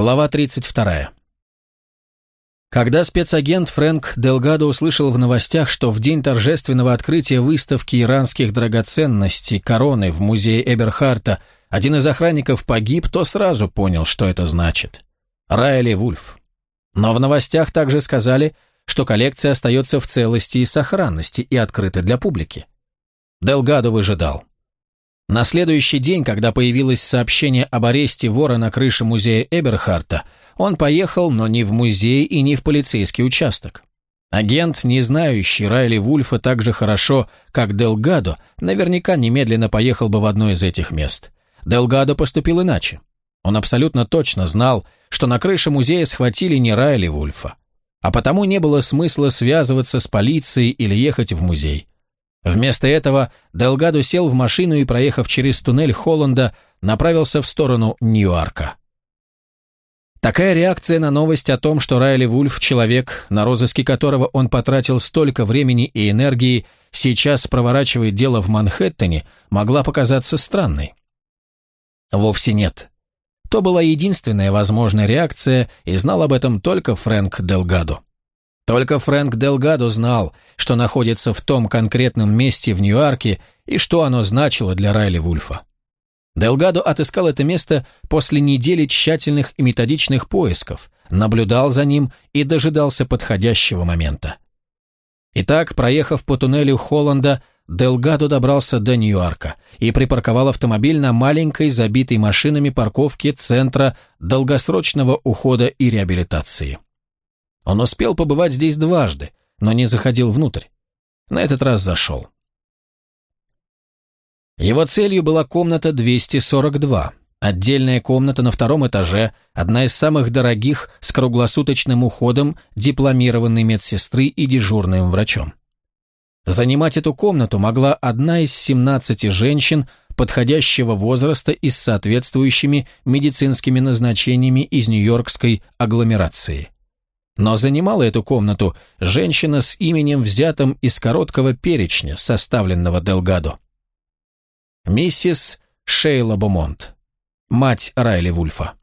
Глава 32. Когда спецагент Фрэнк Делгадо услышал в новостях, что в день торжественного открытия выставки иранских драгоценностей короны в музее Эберхарта один из охранников погиб, то сразу понял, что это значит. Райли Вульф. Но в новостях также сказали, что коллекция остается в целости и сохранности и открыта для публики. Делгадо выжидал. На следующий день, когда появилось сообщение об аресте вора на крыше музея Эберхарта, он поехал, но не в музей и не в полицейский участок. Агент, не знающий Райли Вульфа так же хорошо, как Делгадо, наверняка немедленно поехал бы в одно из этих мест. Делгадо поступил иначе. Он абсолютно точно знал, что на крыше музея схватили не Райли Вульфа. А потому не было смысла связываться с полицией или ехать в музей. Вместо этого Делгадо сел в машину и, проехав через туннель Холланда, направился в сторону Ньюарка. Такая реакция на новость о том, что Райли Вульф, человек, на розыске которого он потратил столько времени и энергии, сейчас проворачивает дело в Манхэттене, могла показаться странной. Вовсе нет. То была единственная возможная реакция, и знал об этом только Фрэнк Делгадо. Только Фрэнк Делгадо знал, что находится в том конкретном месте в Ньюарке и что оно значило для Райли Вульфа. Делгадо отыскал это место после недели тщательных и методичных поисков, наблюдал за ним и дожидался подходящего момента. Итак, проехав по туннелю Холланда, Делгадо добрался до Ньюарка и припарковал автомобиль на маленькой, забитой машинами парковке Центра долгосрочного ухода и реабилитации. Он успел побывать здесь дважды, но не заходил внутрь. На этот раз зашел. Его целью была комната 242, отдельная комната на втором этаже, одна из самых дорогих, с круглосуточным уходом дипломированной медсестры и дежурным врачом. Занимать эту комнату могла одна из 17 женщин подходящего возраста и с соответствующими медицинскими назначениями из Нью-Йоркской агломерации. Но занимала эту комнату женщина с именем, взятым из короткого перечня, составленного Делгадо. Миссис Шейла Бомонт, мать Райли Вульфа.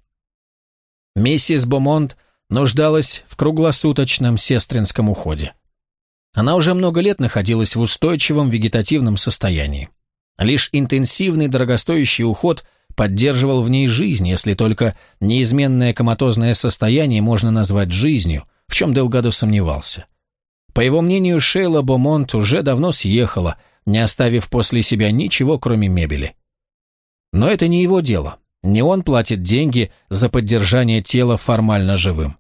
Миссис Бомонт нуждалась в круглосуточном сестринском уходе. Она уже много лет находилась в устойчивом вегетативном состоянии. Лишь интенсивный дорогостоящий уход – поддерживал в ней жизнь, если только неизменное коматозное состояние можно назвать жизнью, в чем Делгадо сомневался. По его мнению, Шейла Бомонт уже давно съехала, не оставив после себя ничего, кроме мебели. Но это не его дело. Не он платит деньги за поддержание тела формально живым.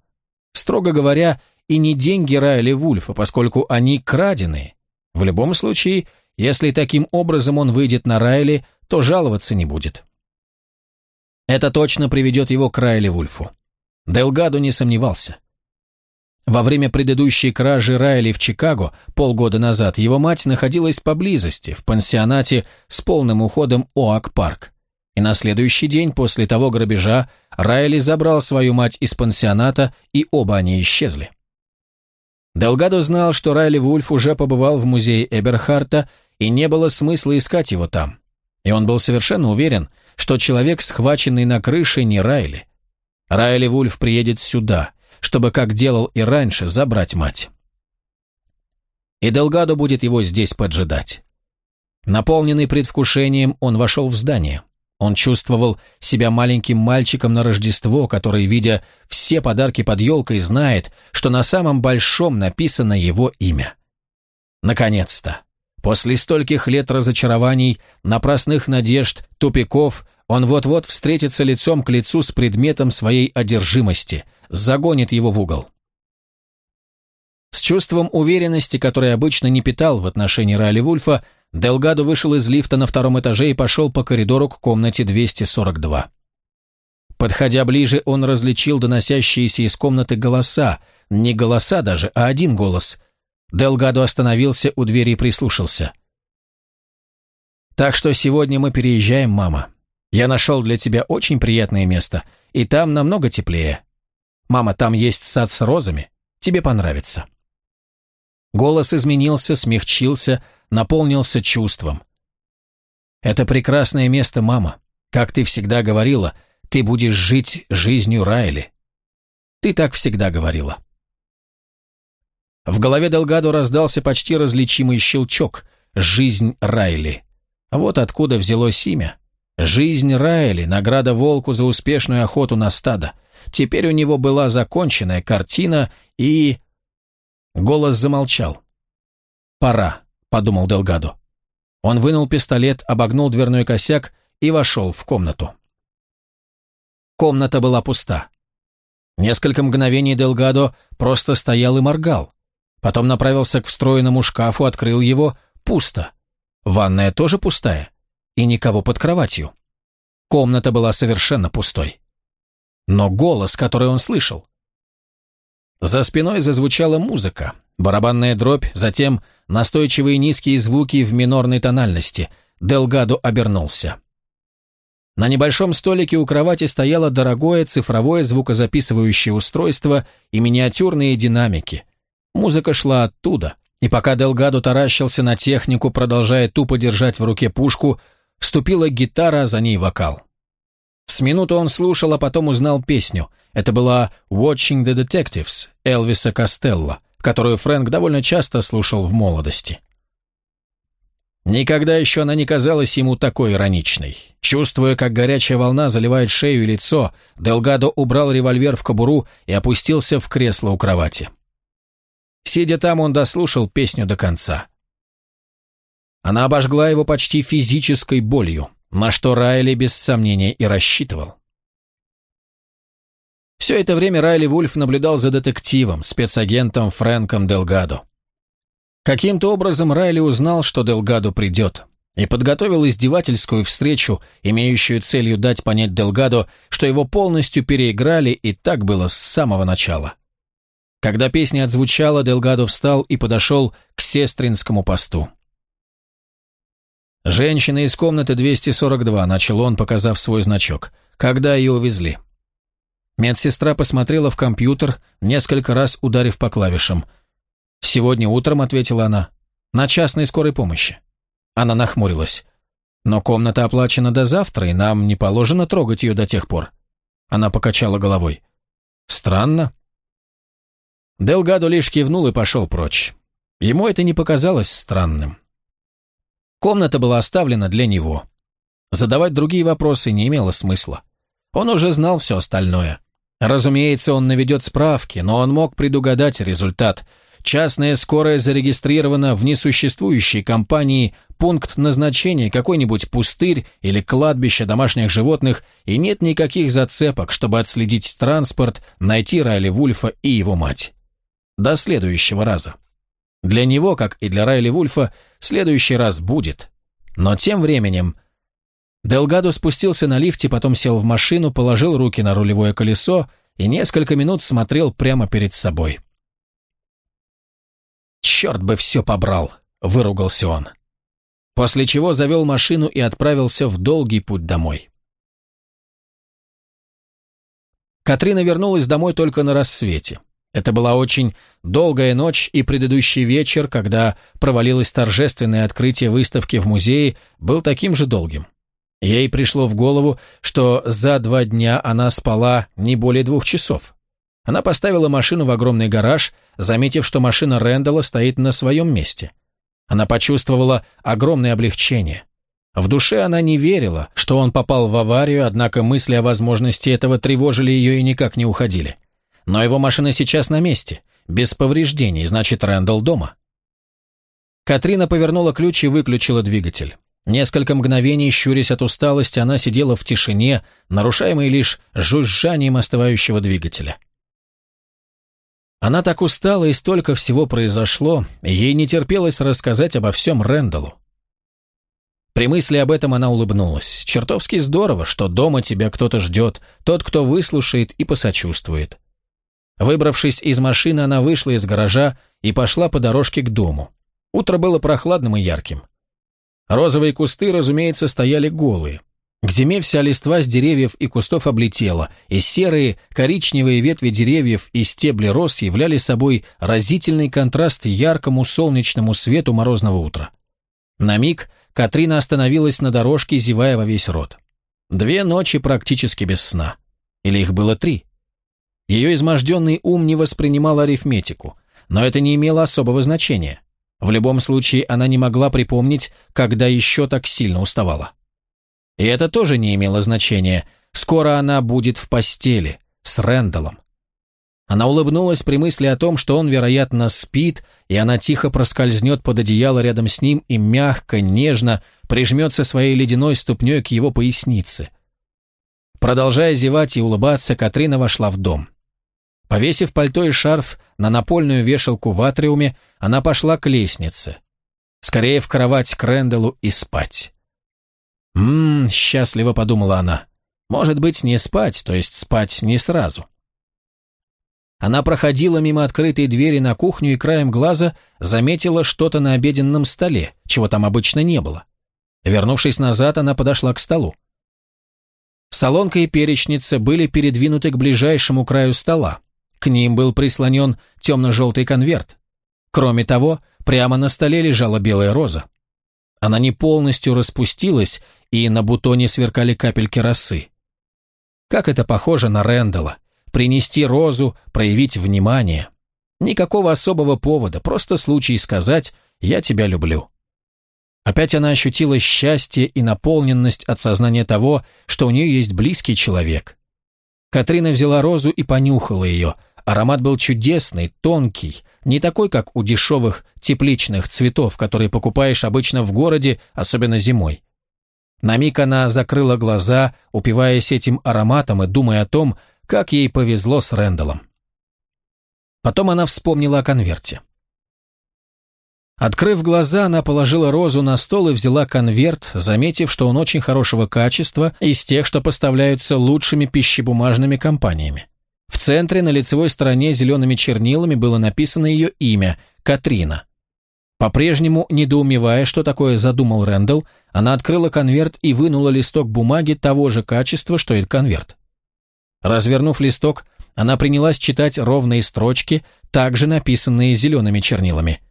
Строго говоря, и не деньги Райли Вульфа, поскольку они краденые. В любом случае, если таким образом он выйдет на Райли, то жаловаться не будет. Это точно приведет его к Райли Вульфу. Делгадо не сомневался. Во время предыдущей кражи Райли в Чикаго полгода назад его мать находилась поблизости, в пансионате с полным уходом Оак-парк. И на следующий день после того грабежа Райли забрал свою мать из пансионата, и оба они исчезли. Делгадо знал, что Райли Вульф уже побывал в музее Эберхарта, и не было смысла искать его там. И он был совершенно уверен, что человек, схваченный на крыше, не Райли. Райли Вульф приедет сюда, чтобы, как делал и раньше, забрать мать. И Делгадо будет его здесь поджидать. Наполненный предвкушением, он вошел в здание. Он чувствовал себя маленьким мальчиком на Рождество, который, видя все подарки под елкой, знает, что на самом большом написано его имя. Наконец-то! После стольких лет разочарований, напрасных надежд, тупиков, он вот-вот встретится лицом к лицу с предметом своей одержимости, загонит его в угол. С чувством уверенности, которое обычно не питал в отношении Райли Вульфа, Делгадо вышел из лифта на втором этаже и пошел по коридору к комнате 242. Подходя ближе, он различил доносящиеся из комнаты голоса, не голоса даже, а один голос, Делгадо остановился у двери и прислушался. «Так что сегодня мы переезжаем, мама. Я нашел для тебя очень приятное место, и там намного теплее. Мама, там есть сад с розами. Тебе понравится». Голос изменился, смягчился, наполнился чувством. «Это прекрасное место, мама. Как ты всегда говорила, Ты будешь жить жизнью Райли. Ты так всегда говорила. В голове Делгадо раздался почти различимый щелчок. Жизнь Райли. Вот откуда взялось имя. Жизнь Райли, награда волку за успешную охоту на стадо. Теперь у него была законченная картина и... Голос замолчал. «Пора», — подумал Делгадо. Он вынул пистолет, обогнул дверной косяк и вошел в комнату. Комната была пуста. Несколько мгновений Делгадо просто стоял и моргал. Потом направился к встроенному шкафу, открыл его. Пусто. Ванная тоже пустая. И никого под кроватью. Комната была совершенно пустой. Но голос, который он слышал. За спиной зазвучала музыка, барабанная дробь, затем настойчивые низкие звуки в минорной тональности. Делгадо обернулся. На небольшом столике у кровати стояло дорогое цифровое звукозаписывающее устройство и миниатюрные динамики. Музыка шла оттуда, и пока Делгадо таращился на технику, продолжая тупо держать в руке пушку, вступила гитара, а за ней вокал. С минуту он слушал, а потом узнал песню. Это была «Watching the Detectives» Элвиса Костелло, которую Фрэнк довольно часто слушал в молодости. Никогда еще она не казалась ему такой ироничной. Чувствуя, как горячая волна заливает шею и лицо, Делгадо убрал револьвер в кобуру и опустился в кресло у кровати. Сидя там, он дослушал песню до конца. Она обожгла его почти физической болью, на что Райли без сомнения и рассчитывал. Все это время Райли Вульф наблюдал за детективом, спецагентом Фрэнком Делгадо. Каким-то образом Райли узнал, что Делгадо придет, и подготовил издевательскую встречу, имеющую целью дать понять Делгадо, что его полностью переиграли, и так было с самого начала. Когда песня отзвучала, Делгадо встал и подошел к сестринскому посту. «Женщина из комнаты 242», — начал он, показав свой значок. «Когда ее увезли?» Медсестра посмотрела в компьютер, несколько раз ударив по клавишам. «Сегодня утром», — ответила она, — «на частной скорой помощи». Она нахмурилась. «Но комната оплачена до завтра, и нам не положено трогать ее до тех пор». Она покачала головой. «Странно». Делгадо лишь кивнул и пошел прочь. Ему это не показалось странным. Комната была оставлена для него. Задавать другие вопросы не имело смысла. Он уже знал все остальное. Разумеется, он наведет справки, но он мог предугадать результат. Частная скорая зарегистрирована в несуществующей компании, пункт назначения какой-нибудь пустырь или кладбище домашних животных, и нет никаких зацепок, чтобы отследить транспорт, найти Райли Вульфа и его мать. До следующего раза. Для него, как и для Райли Вульфа, следующий раз будет. Но тем временем... Делгадо спустился на лифте, потом сел в машину, положил руки на рулевое колесо и несколько минут смотрел прямо перед собой. «Черт бы все побрал!» — выругался он. После чего завел машину и отправился в долгий путь домой. Катрина вернулась домой только на рассвете. Это была очень долгая ночь, и предыдущий вечер, когда провалилось торжественное открытие выставки в музее, был таким же долгим. Ей пришло в голову, что за два дня она спала не более двух часов. Она поставила машину в огромный гараж, заметив, что машина Рэндалла стоит на своем месте. Она почувствовала огромное облегчение. В душе она не верила, что он попал в аварию, однако мысли о возможности этого тревожили ее и никак не уходили. Но его машина сейчас на месте, без повреждений, значит, Рэндалл дома. Катрина повернула ключ и выключила двигатель. Несколько мгновений, щурясь от усталости, она сидела в тишине, нарушаемой лишь жужжанием остывающего двигателя. Она так устала, и столько всего произошло, ей не терпелось рассказать обо всем Рэндаллу. При мысли об этом она улыбнулась. Чертовски здорово, что дома тебя кто-то ждет, тот, кто выслушает и посочувствует. Выбравшись из машины, она вышла из гаража и пошла по дорожке к дому. Утро было прохладным и ярким. Розовые кусты, разумеется, стояли голые. К зиме вся листва с деревьев и кустов облетела, и серые, коричневые ветви деревьев и стебли роз являли собой разительный контраст яркому солнечному свету морозного утра. На миг Катрина остановилась на дорожке, зевая во весь рот. Две ночи практически без сна. Или их было три. Ее изможденный ум не воспринимал арифметику, но это не имело особого значения. В любом случае, она не могла припомнить, когда еще так сильно уставала. И это тоже не имело значения. Скоро она будет в постели, с Рэндаллом. Она улыбнулась при мысли о том, что он, вероятно, спит, и она тихо проскользнет под одеяло рядом с ним и мягко, нежно прижмется своей ледяной ступней к его пояснице. Продолжая зевать и улыбаться, Катрина вошла в дом. Повесив пальто и шарф на напольную вешалку в атриуме, она пошла к лестнице. Скорее в кровать к Рэндаллу и спать. «Ммм», — счастливо подумала она. «Может быть, не спать, то есть спать не сразу». Она проходила мимо открытой двери на кухню и краем глаза заметила что-то на обеденном столе, чего там обычно не было. Вернувшись назад, она подошла к столу. Солонка и перечница были передвинуты к ближайшему краю стола. К ним был прислонен темно-желтый конверт. Кроме того, прямо на столе лежала белая роза. Она не полностью распустилась, и на бутоне сверкали капельки росы. Как это похоже на Рэндала. Принести розу, проявить внимание. Никакого особого повода, просто случай сказать «я тебя люблю». Опять она ощутила счастье и наполненность от сознания того, что у нее есть близкий человек. Катрина взяла розу и понюхала ее. Аромат был чудесный, тонкий, не такой, как у дешевых тепличных цветов, которые покупаешь обычно в городе, особенно зимой. На миг она закрыла глаза, упиваясь этим ароматом и думая о том, как ей повезло с Рэндаллом. Потом она вспомнила о конверте. Открыв глаза, она положила розу на стол и взяла конверт, заметив, что он очень хорошего качества, из тех, что поставляются лучшими пищебумажными компаниями. В центре на лицевой стороне зелеными чернилами было написано ее имя – Катрина. По-прежнему, недоумевая, что такое задумал Рэндалл, она открыла конверт и вынула листок бумаги того же качества, что и конверт. Развернув листок, она принялась читать ровные строчки, также написанные зелеными чернилами –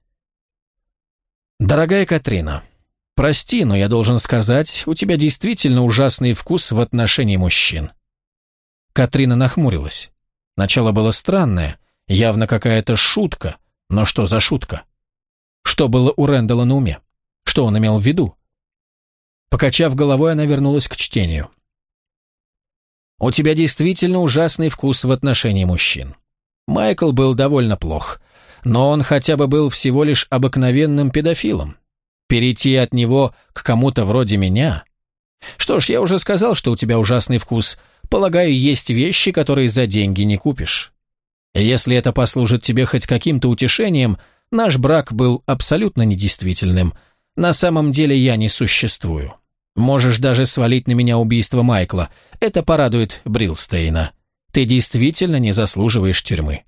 «Дорогая Катрина, прости, но я должен сказать, у тебя действительно ужасный вкус в отношении мужчин». Катрина нахмурилась. Начало было странное, явно какая-то шутка, но что за шутка? Что было у Рэндала на уме? Что он имел в виду? Покачав головой, она вернулась к чтению. «У тебя действительно ужасный вкус в отношении мужчин. Майкл был довольно плох но он хотя бы был всего лишь обыкновенным педофилом. Перейти от него к кому-то вроде меня... Что ж, я уже сказал, что у тебя ужасный вкус. Полагаю, есть вещи, которые за деньги не купишь. Если это послужит тебе хоть каким-то утешением, наш брак был абсолютно недействительным. На самом деле я не существую. Можешь даже свалить на меня убийство Майкла. Это порадует Брилстейна. Ты действительно не заслуживаешь тюрьмы.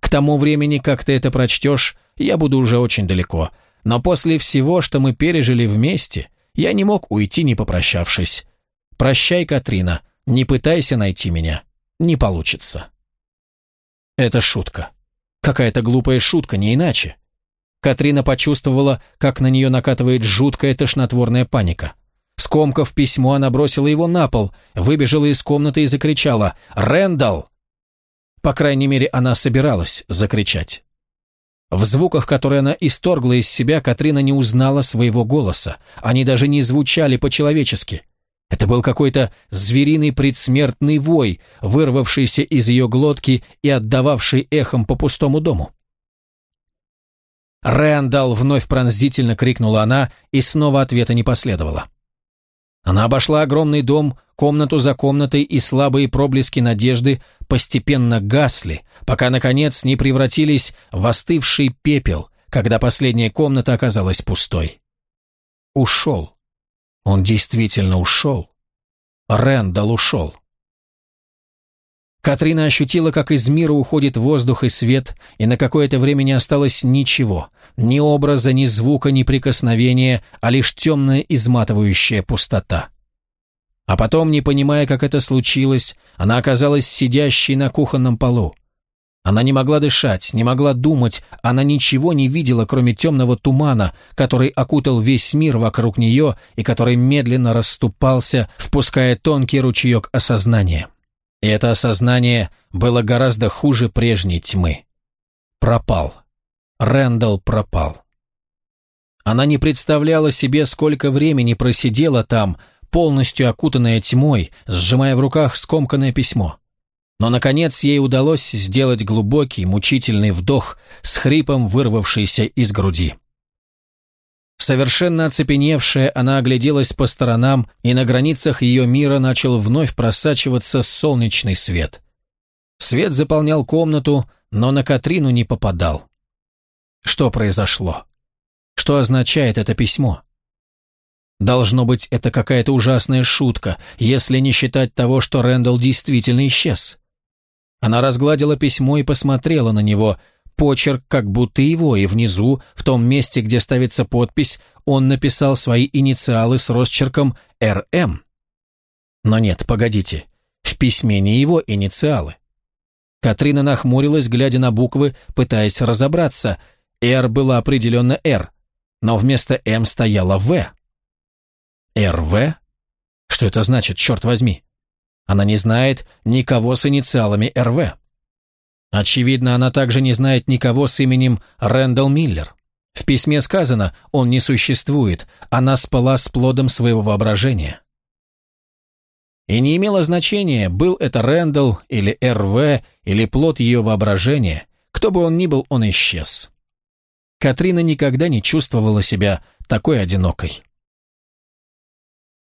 К тому времени, как ты это прочтешь, я буду уже очень далеко. Но после всего, что мы пережили вместе, я не мог уйти, не попрощавшись. Прощай, Катрина, не пытайся найти меня. Не получится. Это шутка. Какая-то глупая шутка, не иначе. Катрина почувствовала, как на нее накатывает жуткая тошнотворная паника. Скомкав письмо, она бросила его на пол, выбежала из комнаты и закричала «Рэндалл! По крайней мере, она собиралась закричать. В звуках, которые она исторгла из себя, Катрина не узнала своего голоса. Они даже не звучали по-человечески. Это был какой-то звериный предсмертный вой, вырвавшийся из ее глотки и отдававший эхом по пустому дому. «Рэндалл!» — вновь пронзительно крикнула она, и снова ответа не последовало. Она обошла огромный дом, комнату за комнатой, и слабые проблески надежды постепенно гасли, пока, наконец, не превратились в остывший пепел, когда последняя комната оказалась пустой. Ушел. Он действительно ушел. Рэндалл ушел. Катрина ощутила, как из мира уходит воздух и свет, и на какое-то время не осталось ничего, ни образа, ни звука, ни прикосновения, а лишь темная изматывающая пустота. А потом, не понимая, как это случилось, она оказалась сидящей на кухонном полу. Она не могла дышать, не могла думать, она ничего не видела, кроме темного тумана, который окутал весь мир вокруг нее и который медленно расступался, впуская тонкий ручеек осознания. И это осознание было гораздо хуже прежней тьмы. Пропал. Рэндалл пропал. Она не представляла себе, сколько времени просидела там, полностью окутанная тьмой, сжимая в руках скомканное письмо. Но, наконец, ей удалось сделать глубокий, мучительный вдох с хрипом, вырвавшийся из груди. Совершенно оцепеневшая, она огляделась по сторонам, и на границах ее мира начал вновь просачиваться солнечный свет. Свет заполнял комнату, но на Катрину не попадал. Что произошло? Что означает это письмо? Должно быть, это какая-то ужасная шутка, если не считать того, что Рэндалл действительно исчез. Она разгладила письмо и посмотрела на него. Почерк как будто его, и внизу, в том месте, где ставится подпись, он написал свои инициалы с росчерком «РМ». Но нет, погодите, в письме не его инициалы. Катрина нахмурилась, глядя на буквы, пытаясь разобраться. «Р» было определенно «Р», но вместо «М» стояла «В». «РВ»? Что это значит, черт возьми? Она не знает никого с инициалами РВ. Очевидно, она также не знает никого с именем Рэндалл Миллер. В письме сказано, он не существует, она спала с плодом своего воображения. И не имело значения, был это Рэндалл или РВ, или плод ее воображения, кто бы он ни был, он исчез. Катрина никогда не чувствовала себя такой одинокой.